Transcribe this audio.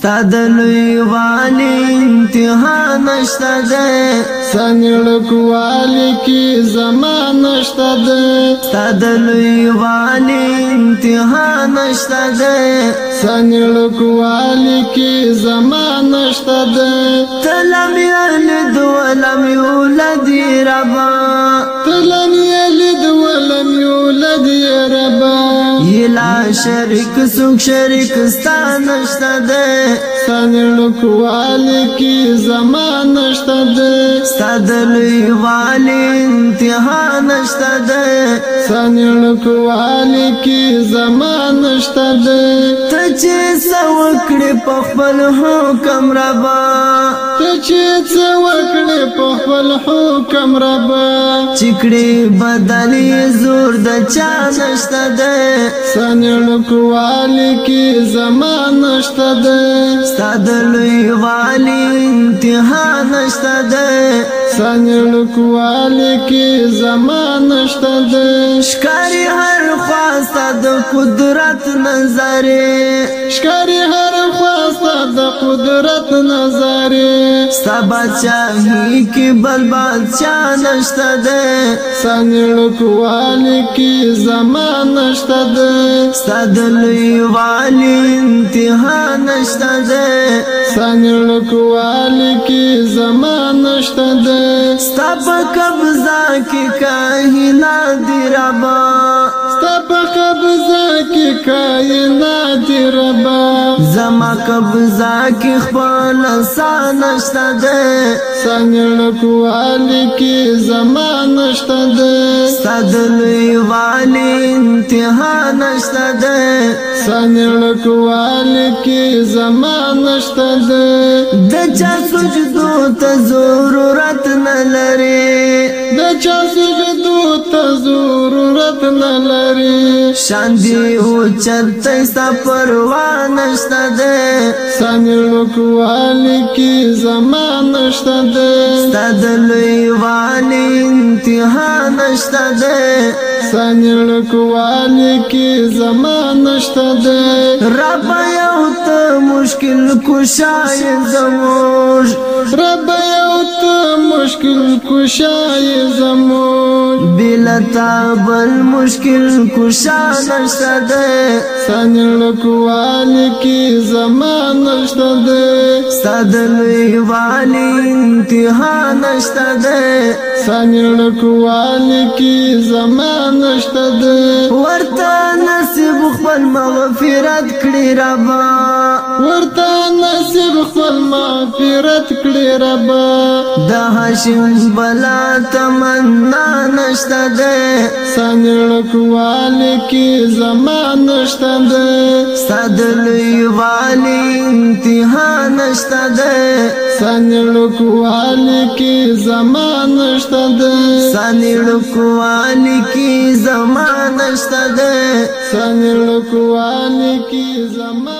ستاد لوی والی امتحان نشته ده سنړ کوالی کی زمان نشته ده ستاد لوی والی امتحان نشته ده سنړ کوالی کی زمان نشته ده تلم یل دولم یولدی ربا تلم لا شریک سوک شریک ستا نشتا دے ستا نڑکوالی کی زمان نشتا دے ستا دلوی والی انتہا نشتا دے ستا نڑکوالی کی زمان نشتا دے تچے سوکڑی پخبل حکم ربا تچے سوکڑی پخبل حکم ربا چکڑی بدلی زور د چا نشتا دے انسان لکوالی کی زمان نشته ده ستاد لوی والی انتها نشته ده سنړکوالی کې زمانه شته د ښکاری هر خواسته د قدرت نظرې ښکاری هر خواسته د قدرت نظرې سبا چاهي کې بل بادشاہ نشته د سنړکوالی کې زمانه شته د ستدلوی والی انتها نشته د سنړکوالی کې زمانه نشته ده ستا په قبضه کې کاهنا دی ربا ستا په قبضه کې کاهنا دی ربا زما قبضه کې خپل سان نشته ده څنګه لکواله کې زما نشته ده نشتا دلوی والی انتها نشتا ده سانی لکوالی کی زمان نشتا ده دچا سجدو تا ضرورت نلری دچا سجدو تا ضرورت نلری شان دی او چرته ستا پروا نشته ده سامیر لوکوالی کی زمان نشته ده ستا د لوی والی انتها نشته ده سامیر لوکوالی کی زمان نشته ده رب یو ته مشکل کوشای زموږ رب یو ته مشکل کوشای زموږ بلتا بل مشکل کشا نشتا دے ستانی لکوالی کی زمان نشتا دے ستادلوی والی انتہا نشتا دے ستانی لکوالی کی زمان نشتا دے ورتا نصیب خپل مغفرت کړی ربا ورتا نصیب خپل مغفرت کړی ربا د هاشم بلا تمنا نشتا نشته ده سانل کواله کې زمان نشته ده سادلې والی انتها نشته ده سانل کواله کې زمان نشته ده سانل کواله کې زمان نشته ده سانل کواله کې زمان